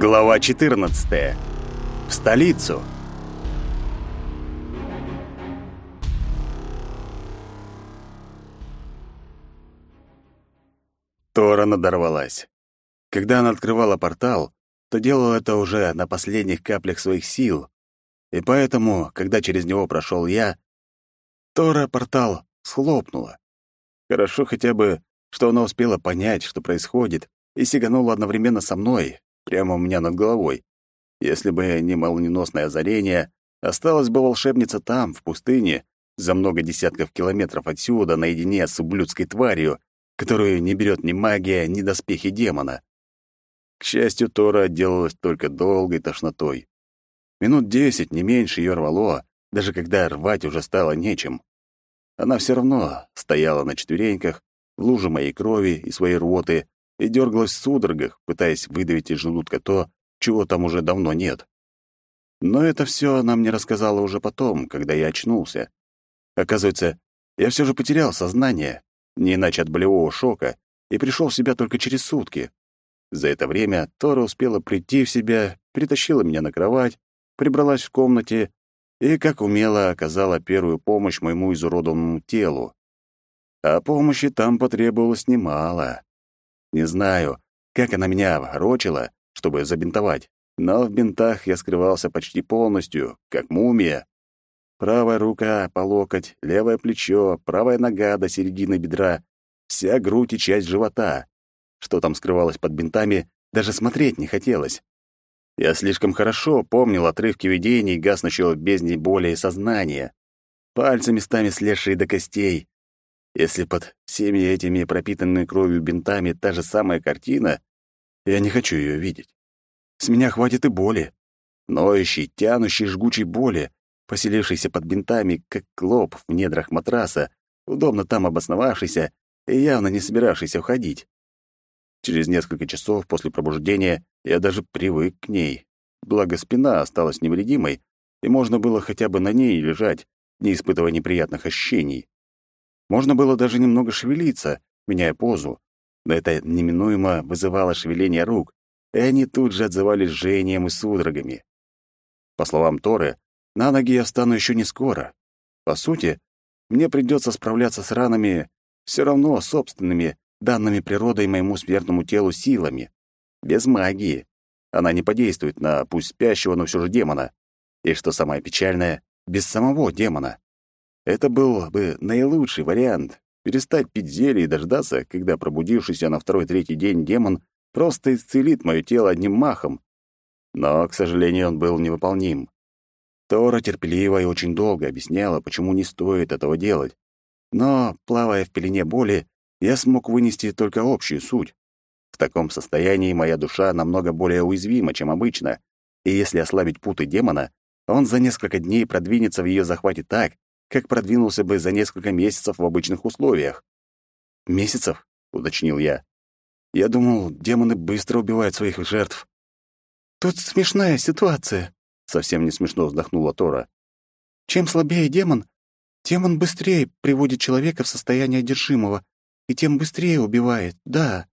Глава 14. В столицу. Тора надорвалась. Когда она открывала портал, то делала это уже на последних каплях своих сил. И поэтому, когда через него прошел я, Тора портал схлопнула. Хорошо хотя бы, что она успела понять, что происходит, и сиганула одновременно со мной, прямо у меня над головой. Если бы не молниеносное озарение, осталась бы волшебница там, в пустыне, за много десятков километров отсюда, наедине с ублюдской тварью, которую не берет ни магия, ни доспехи демона. К счастью, Тора отделалась только долгой тошнотой. Минут десять, не меньше, ее рвало, даже когда рвать уже стало нечем. Она все равно стояла на четвереньках, в луже моей крови и своей рвоты, и дергалась в судорогах, пытаясь выдавить из желудка то, чего там уже давно нет. Но это все она мне рассказала уже потом, когда я очнулся. Оказывается, я все же потерял сознание, не иначе от болевого шока, и пришел в себя только через сутки. За это время Тора успела прийти в себя, притащила меня на кровать, прибралась в комнате и, как умело, оказала первую помощь моему изуродованному телу. А помощи там потребовалось немало. Не знаю, как она меня ворочила, чтобы забинтовать, но в бинтах я скрывался почти полностью, как мумия. Правая рука по локоть, левое плечо, правая нога до середины бедра, вся грудь и часть живота. Что там скрывалось под бинтами, даже смотреть не хотелось. Я слишком хорошо помнил отрывки видений, гаснущего в бездне боли и сознания. Пальцы местами слезшие до костей, если под всеми этими пропитанными кровью бинтами та же самая картина, я не хочу ее видеть. С меня хватит и боли. Ноющей, тянущей, жгучей боли, поселившейся под бинтами, как клоп в недрах матраса, удобно там обосновавшийся и явно не собиравшийся уходить. Через несколько часов после пробуждения я даже привык к ней. Благо спина осталась невредимой, и можно было хотя бы на ней лежать, не испытывая неприятных ощущений. Можно было даже немного шевелиться, меняя позу, но это неминуемо вызывало шевеление рук, и они тут же отзывались жжением и судорогами. По словам Торы, на ноги я встану еще не скоро. По сути, мне придется справляться с ранами все равно собственными, данными природой моему смертному телу силами. Без магии. Она не подействует на пусть спящего, но все же демона. И что самое печальное, без самого демона. Это был бы наилучший вариант — перестать пить зелье и дождаться, когда пробудившийся на второй-третий день демон просто исцелит мое тело одним махом. Но, к сожалению, он был невыполним. Тора терпеливо и очень долго объясняла, почему не стоит этого делать. Но, плавая в пелене боли, я смог вынести только общую суть. В таком состоянии моя душа намного более уязвима, чем обычно, и если ослабить путы демона, он за несколько дней продвинется в ее захвате так, как продвинулся бы за несколько месяцев в обычных условиях. «Месяцев?» — уточнил я. «Я думал, демоны быстро убивают своих жертв». «Тут смешная ситуация», — совсем не смешно вздохнула Тора. «Чем слабее демон, тем он быстрее приводит человека в состояние одержимого, и тем быстрее убивает, да.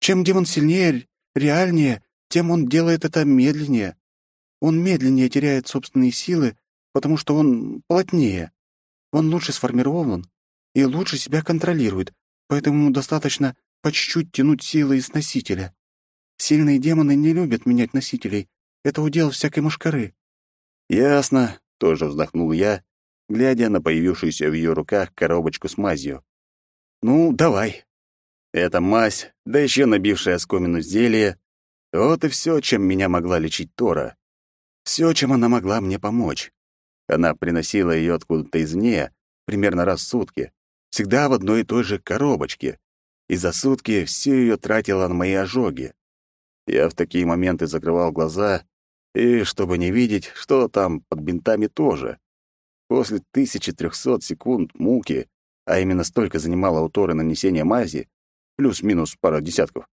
Чем демон сильнее, реальнее, тем он делает это медленнее. Он медленнее теряет собственные силы, потому что он плотнее. Он лучше сформирован и лучше себя контролирует, поэтому ему достаточно по чуть-чуть тянуть силы из носителя. Сильные демоны не любят менять носителей. Это удел всякой мушкары. «Ясно», — тоже вздохнул я, глядя на появившуюся в ее руках коробочку с мазью. «Ну, давай». Эта мазь, да еще набившая оскомину зелье, вот и все, чем меня могла лечить Тора. Все, чем она могла мне помочь. Она приносила ее откуда-то извне, примерно раз в сутки, всегда в одной и той же коробочке, и за сутки все ее тратила на мои ожоги. Я в такие моменты закрывал глаза, и, чтобы не видеть, что там под бинтами тоже. После 1300 секунд муки, а именно столько занимало у Торы нанесение мази, плюс-минус пара десятков,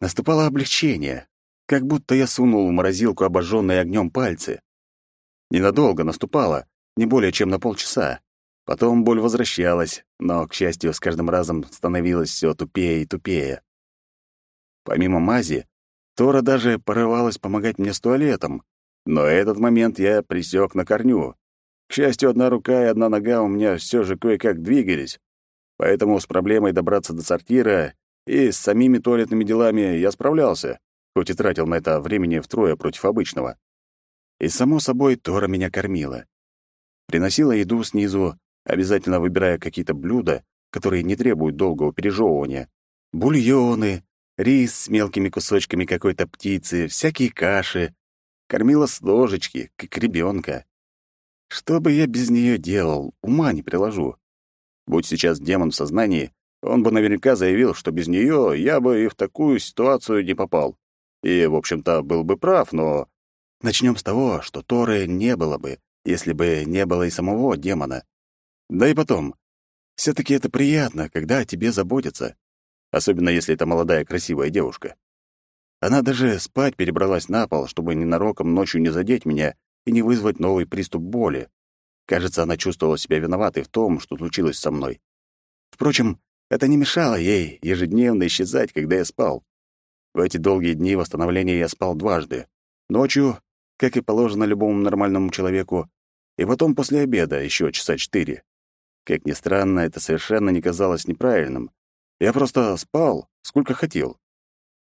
наступало облегчение, как будто я сунул в морозилку обожженные огнем пальцы. Ненадолго наступала, не более чем на полчаса. Потом боль возвращалась, но, к счастью, с каждым разом становилась все тупее и тупее. Помимо мази, Тора даже порывалась помогать мне с туалетом, но этот момент я присек на корню. К счастью, одна рука и одна нога у меня все же кое-как двигались, поэтому с проблемой добраться до сортира и с самими туалетными делами я справлялся, хоть и тратил на это времени втрое против обычного. И, само собой, Тора меня кормила. Приносила еду снизу, обязательно выбирая какие-то блюда, которые не требуют долгого пережевывания. Бульоны, рис с мелкими кусочками какой-то птицы, всякие каши. Кормила с ложечки, как ребенка. Что бы я без нее делал, ума не приложу. Будь сейчас демон в сознании, он бы наверняка заявил, что без нее я бы и в такую ситуацию не попал. И, в общем-то, был бы прав, но... Начнем с того, что Торы не было бы, если бы не было и самого демона. Да и потом, все таки это приятно, когда о тебе заботятся особенно если это молодая красивая девушка. Она даже спать перебралась на пол, чтобы ненароком ночью не задеть меня и не вызвать новый приступ боли. Кажется, она чувствовала себя виноватой в том, что случилось со мной. Впрочем, это не мешало ей ежедневно исчезать, когда я спал. В эти долгие дни восстановления я спал дважды. Ночью, как и положено любому нормальному человеку, и потом после обеда еще часа четыре. Как ни странно, это совершенно не казалось неправильным. Я просто спал, сколько хотел.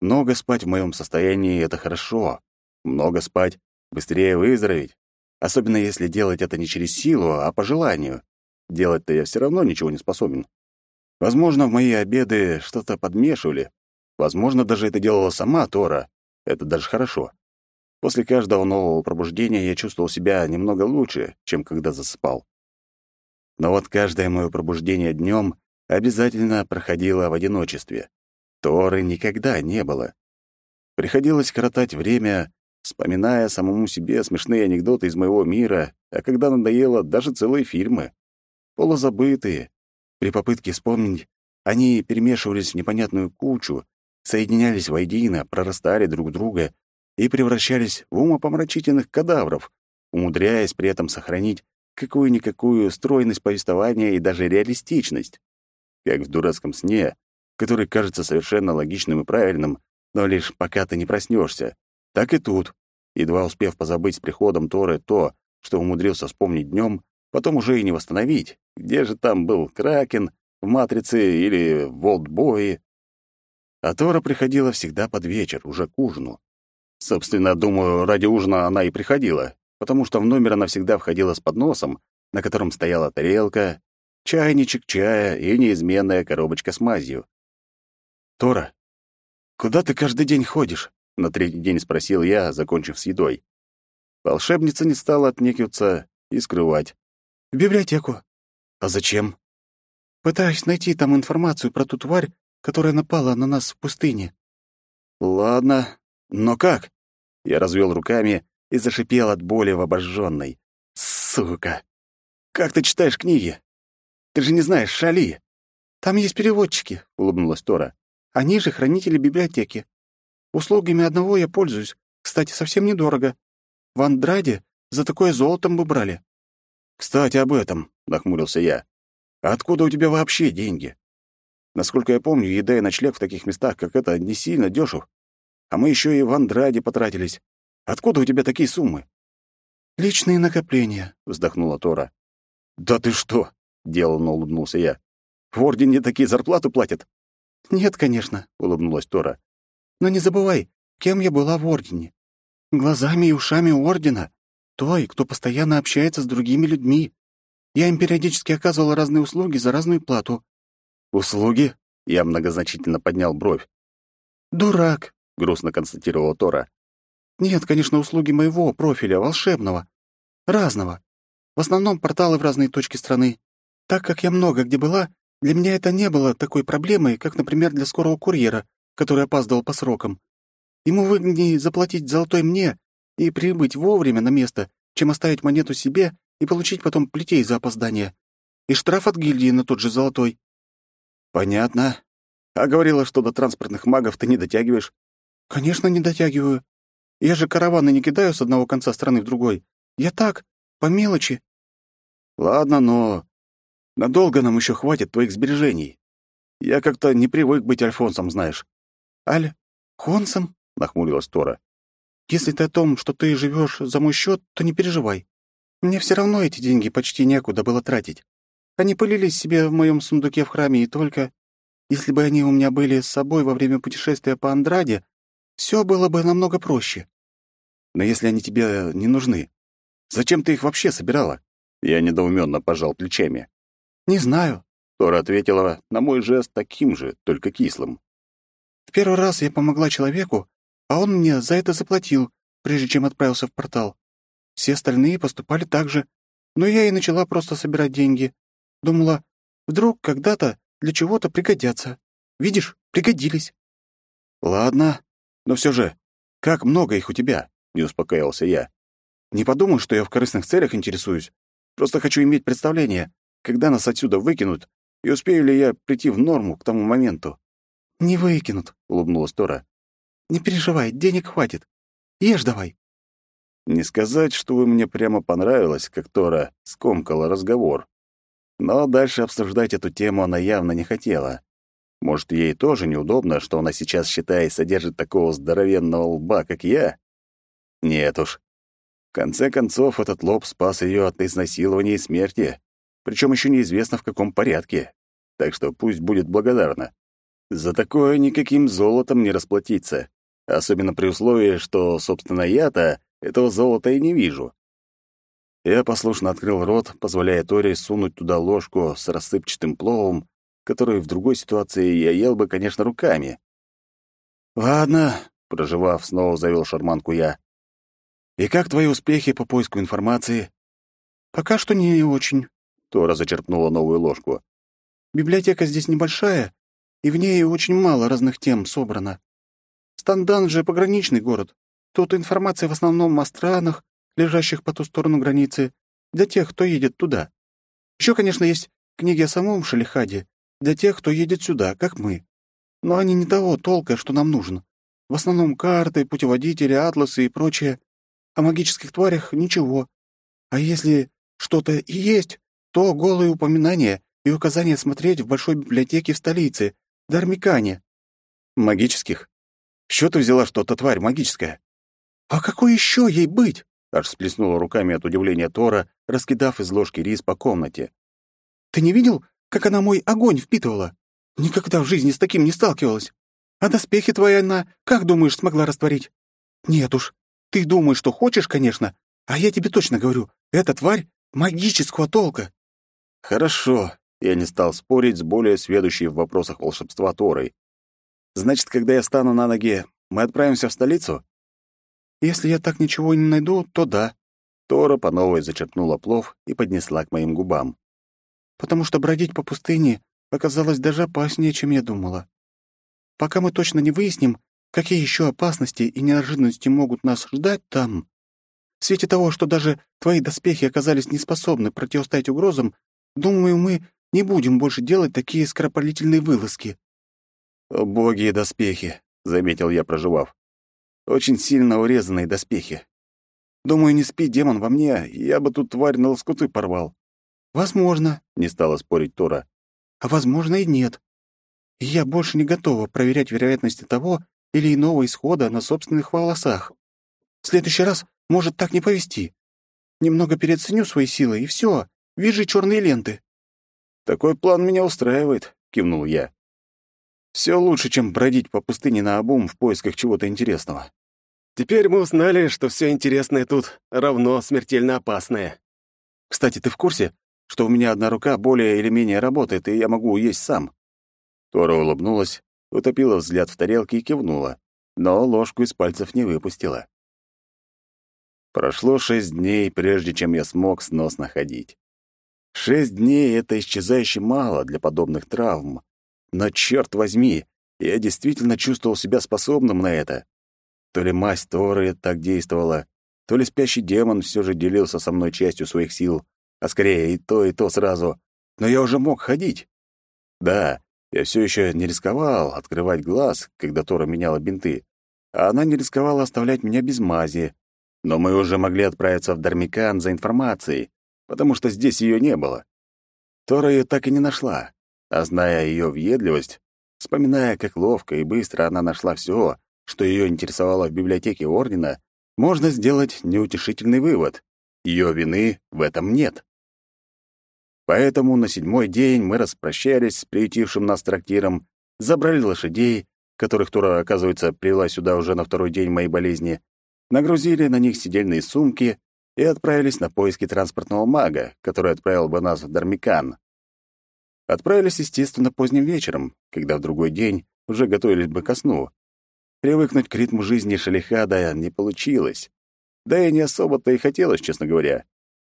Много спать в моем состоянии — это хорошо. Много спать — быстрее выздороветь. Особенно если делать это не через силу, а по желанию. Делать-то я все равно ничего не способен. Возможно, в мои обеды что-то подмешивали. Возможно, даже это делала сама Тора. Это даже хорошо. После каждого нового пробуждения я чувствовал себя немного лучше, чем когда засыпал. Но вот каждое мое пробуждение днем обязательно проходила в одиночестве. Торы никогда не было. Приходилось коротать время, вспоминая самому себе смешные анекдоты из моего мира, а когда надоело, даже целые фильмы. Полузабытые. При попытке вспомнить, они перемешивались в непонятную кучу, соединялись воедино, прорастали друг друга и превращались в умопомрачительных кадавров, умудряясь при этом сохранить какую-никакую стройность повествования и даже реалистичность как в дурацком сне, который кажется совершенно логичным и правильным, но лишь пока ты не проснешься. Так и тут, едва успев позабыть с приходом Торы то, что умудрился вспомнить днем, потом уже и не восстановить. Где же там был Кракен, в «Матрице» или в «Волтбое»? А Тора приходила всегда под вечер, уже к ужину. Собственно, думаю, ради ужина она и приходила, потому что в номер она всегда входила с подносом, на котором стояла тарелка, чайничек чая и неизменная коробочка с мазью. «Тора, куда ты каждый день ходишь?» — на третий день спросил я, закончив с едой. Волшебница не стала отнекиваться и скрывать. «В библиотеку». «А зачем?» «Пытаюсь найти там информацию про ту тварь, которая напала на нас в пустыне». «Ладно, но как?» Я развел руками и зашипел от боли в обожженной. «Сука! Как ты читаешь книги? Ты же не знаешь Шали. Там есть переводчики, улыбнулась Тора. Они же хранители библиотеки. Услугами одного я пользуюсь. Кстати, совсем недорого. В Андраде за такое золотом бы брали. Кстати, об этом, нахмурился я. А откуда у тебя вообще деньги? Насколько я помню, еда и ночлег в таких местах, как это, не сильно дешев. А мы еще и в Андраде потратились. Откуда у тебя такие суммы? Личные накопления, вздохнула Тора. Да ты что? — деланно улыбнулся я. «В Ордене такие зарплату платят?» «Нет, конечно», — улыбнулась Тора. «Но не забывай, кем я была в Ордене. Глазами и ушами Ордена. Той, кто постоянно общается с другими людьми. Я им периодически оказывала разные услуги за разную плату». «Услуги?» — я многозначительно поднял бровь. «Дурак», — грустно констатировала Тора. «Нет, конечно, услуги моего профиля, волшебного. Разного. В основном порталы в разные точки страны. Так как я много где была, для меня это не было такой проблемой, как, например, для скорого курьера, который опаздывал по срокам. Ему выгоднее заплатить золотой мне и прибыть вовремя на место, чем оставить монету себе и получить потом плетей за опоздание. И штраф от гильдии на тот же золотой. Понятно. А говорила, что до транспортных магов ты не дотягиваешь. Конечно, не дотягиваю. Я же караваны не кидаю с одного конца страны в другой. Я так, по мелочи. Ладно, но Надолго нам еще хватит твоих сбережений. Я как-то не привык быть Альфонсом, знаешь». «Аль... Хонсом?» — нахмурилась Тора. «Если ты о том, что ты живешь за мой счет, то не переживай. Мне все равно эти деньги почти некуда было тратить. Они пылились себе в моем сундуке в храме, и только... Если бы они у меня были с собой во время путешествия по Андраде, все было бы намного проще. Но если они тебе не нужны, зачем ты их вообще собирала? Я недоуменно пожал плечами. Не знаю. Тора ответила на мой жест таким же, только кислым. В первый раз я помогла человеку, а он мне за это заплатил, прежде чем отправился в портал. Все остальные поступали так же, но я и начала просто собирать деньги. Думала, вдруг когда-то для чего-то пригодятся. Видишь, пригодились. Ладно, но все же, как много их у тебя? Не успокаивался я. Не подумай, что я в корыстных целях интересуюсь. Просто хочу иметь представление, когда нас отсюда выкинут, и успею ли я прийти в норму к тому моменту. «Не выкинут», — улыбнулась Тора. «Не переживай, денег хватит. Ешь давай». Не сказать, что вы мне прямо понравилось, как Тора скомкала разговор. Но дальше обсуждать эту тему она явно не хотела. Может, ей тоже неудобно, что она сейчас, считает, содержит такого здоровенного лба, как я? Нет уж. В конце концов, этот лоб спас ее от изнасилования и смерти, причем еще неизвестно в каком порядке. Так что пусть будет благодарна. За такое никаким золотом не расплатиться, особенно при условии, что, собственно, я-то этого золота и не вижу. Я послушно открыл рот, позволяя Тори сунуть туда ложку с рассыпчатым пловом, который в другой ситуации я ел бы, конечно, руками. «Ладно», — проживав, снова завел шарманку я. «И как твои успехи по поиску информации?» «Пока что не очень», — Тора зачерпнула новую ложку. «Библиотека здесь небольшая, и в ней очень мало разных тем собрано. Стандан же пограничный город. Тут информация в основном о странах, лежащих по ту сторону границы, для тех, кто едет туда. Еще, конечно, есть книги о самом Шалихаде, для тех, кто едет сюда, как мы. Но они не того толка, что нам нужно. В основном карты, путеводители, атласы и прочее. О магических тварях ничего. А если что-то и есть, то голые упоминания и указания смотреть в большой библиотеке в столице, Дармикане. Магических? Что ты взяла что-то тварь магическая? А какой еще ей быть? Аж сплеснула руками от удивления Тора, раскидав из ложки рис по комнате. «Ты не видел, как она мой огонь впитывала? Никогда в жизни с таким не сталкивалась. А доспехи твои она, как думаешь, смогла растворить? Нет уж, ты думаешь, что хочешь, конечно, а я тебе точно говорю, эта тварь магического толка». «Хорошо», — я не стал спорить с более сведущей в вопросах волшебства Торой. «Значит, когда я встану на ноги, мы отправимся в столицу?» Если я так ничего не найду, то да. Тора по новой зачерпнула плов и поднесла к моим губам. Потому что бродить по пустыне оказалось даже опаснее, чем я думала. Пока мы точно не выясним, какие еще опасности и неожиданности могут нас ждать там, в свете того, что даже твои доспехи оказались неспособны противостоять угрозам, думаю, мы не будем больше делать такие скоропалительные вылазки. «О, боги и доспехи», — заметил я, проживав. Очень сильно урезанные доспехи. Думаю, не спи, демон, во мне, я бы тут тварь на лоскуты порвал. Возможно, — не стала спорить Тора. А возможно и нет. я больше не готова проверять вероятности того или иного исхода на собственных волосах. В следующий раз может так не повести. Немного переоценю свои силы, и все. Вижу черные ленты. Такой план меня устраивает, кивнул я. Все лучше, чем бродить по пустыне на обум в поисках чего-то интересного. Теперь мы узнали, что все интересное тут равно смертельно опасное. Кстати, ты в курсе, что у меня одна рука более или менее работает, и я могу есть сам?» Тора улыбнулась, утопила взгляд в тарелке и кивнула, но ложку из пальцев не выпустила. Прошло шесть дней, прежде чем я смог сносно ходить. Шесть дней — это исчезающе мало для подобных травм, но, черт возьми, я действительно чувствовал себя способным на это. То ли мазь Торы так действовала, то ли спящий демон все же делился со мной частью своих сил, а скорее и то, и то сразу. Но я уже мог ходить. Да, я все еще не рисковал открывать глаз, когда Тора меняла бинты, а она не рисковала оставлять меня без мази. Но мы уже могли отправиться в Дармикан за информацией, потому что здесь ее не было. Тора ее так и не нашла. А зная ее въедливость, вспоминая, как ловко и быстро она нашла все, что ее интересовало в библиотеке Ордена, можно сделать неутешительный вывод. Ее вины в этом нет. Поэтому на седьмой день мы распрощались с приютившим нас трактиром, забрали лошадей, которых Тура, оказывается, привела сюда уже на второй день моей болезни, нагрузили на них сидельные сумки и отправились на поиски транспортного мага, который отправил бы нас в Дармикан. Отправились, естественно, поздним вечером, когда в другой день уже готовились бы ко сну. Привыкнуть к ритму жизни Шалихада не получилось. Да и не особо-то и хотелось, честно говоря.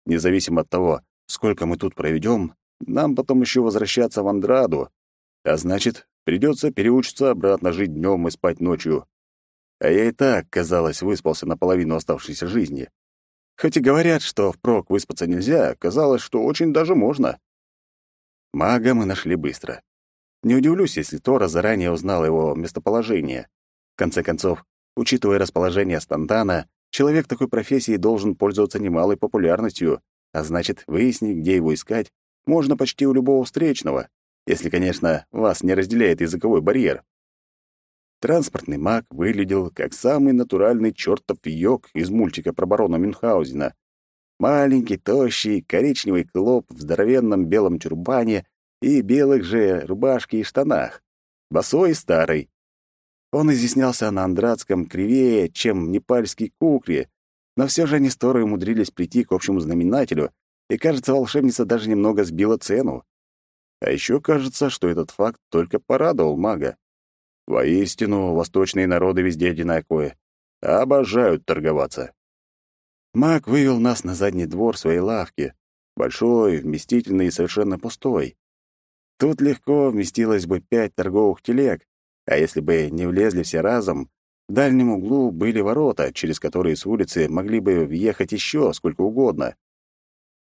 Независимо от того, сколько мы тут проведем, нам потом еще возвращаться в Андраду, а значит, придется переучиться обратно жить днем и спать ночью. А я и так, казалось, выспался наполовину оставшейся жизни. Хоть и говорят, что впрок выспаться нельзя, казалось, что очень даже можно. Мага мы нашли быстро. Не удивлюсь, если Тора заранее узнал его местоположение. В конце концов, учитывая расположение Стандана, человек такой профессии должен пользоваться немалой популярностью, а значит, выяснить, где его искать, можно почти у любого встречного, если, конечно, вас не разделяет языковой барьер. Транспортный маг выглядел как самый натуральный чертов йог из мультика про барона Мюнхгаузена, Маленький, тощий, коричневый клоп в здоровенном белом тюрбане и белых же рубашке и штанах. Босой и старый. Он изъяснялся на андратском кривее, чем непальский кукри, но все же они с умудрились прийти к общему знаменателю, и, кажется, волшебница даже немного сбила цену. А еще кажется, что этот факт только порадовал мага. Воистину, восточные народы везде одинаковые. Обожают торговаться. Маг вывел нас на задний двор своей лавки, большой, вместительный и совершенно пустой. Тут легко вместилось бы пять торговых телег, а если бы не влезли все разом, в дальнем углу были ворота, через которые с улицы могли бы въехать еще сколько угодно.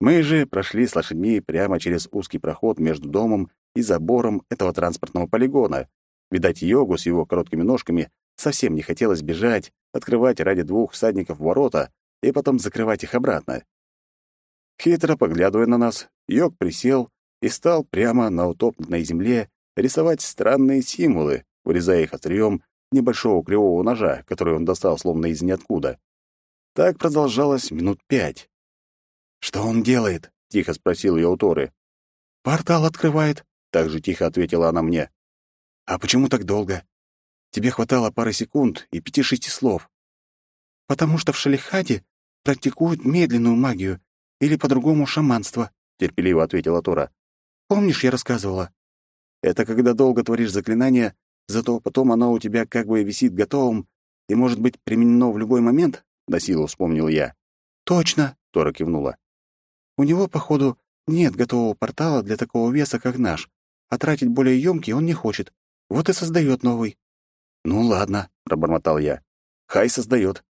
Мы же прошли с лошадьми прямо через узкий проход между домом и забором этого транспортного полигона. Видать, йогу с его короткими ножками совсем не хотелось бежать, открывать ради двух всадников ворота, и потом закрывать их обратно. Хитро поглядывая на нас, Йог присел и стал прямо на утопленной земле рисовать странные символы, вырезая их острием небольшого кривого ножа, который он достал словно из ниоткуда. Так продолжалось минут пять. «Что он делает?» — тихо спросил я у Торы. «Портал открывает», — так же тихо ответила она мне. «А почему так долго? Тебе хватало пары секунд и пяти-шести слов». «Потому что в Шалихаде практикуют медленную магию или по-другому шаманство», — терпеливо ответила Тора. «Помнишь, я рассказывала? Это когда долго творишь заклинание, зато потом оно у тебя как бы висит готовым и может быть применено в любой момент?» — на силу вспомнил я. «Точно», — Тора кивнула. «У него, походу, нет готового портала для такого веса, как наш, а тратить более ёмкий он не хочет. Вот и создает новый». «Ну ладно», — пробормотал я. «Хай создает.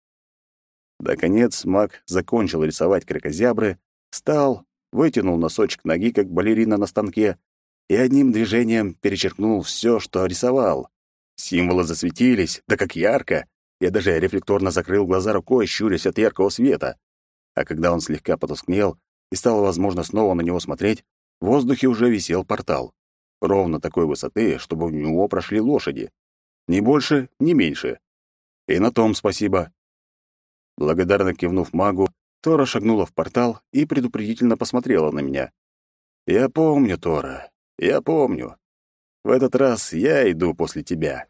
Наконец маг закончил рисовать кракозябры, встал, вытянул носочек ноги, как балерина на станке, и одним движением перечеркнул все, что рисовал. Символы засветились, да как ярко. Я даже рефлекторно закрыл глаза рукой, щурясь от яркого света. А когда он слегка потускнел и стало возможно снова на него смотреть, в воздухе уже висел портал. Ровно такой высоты, чтобы в него прошли лошади. Ни больше, ни меньше. И на том спасибо. Благодарно кивнув магу, Тора шагнула в портал и предупредительно посмотрела на меня. «Я помню, Тора, я помню. В этот раз я иду после тебя».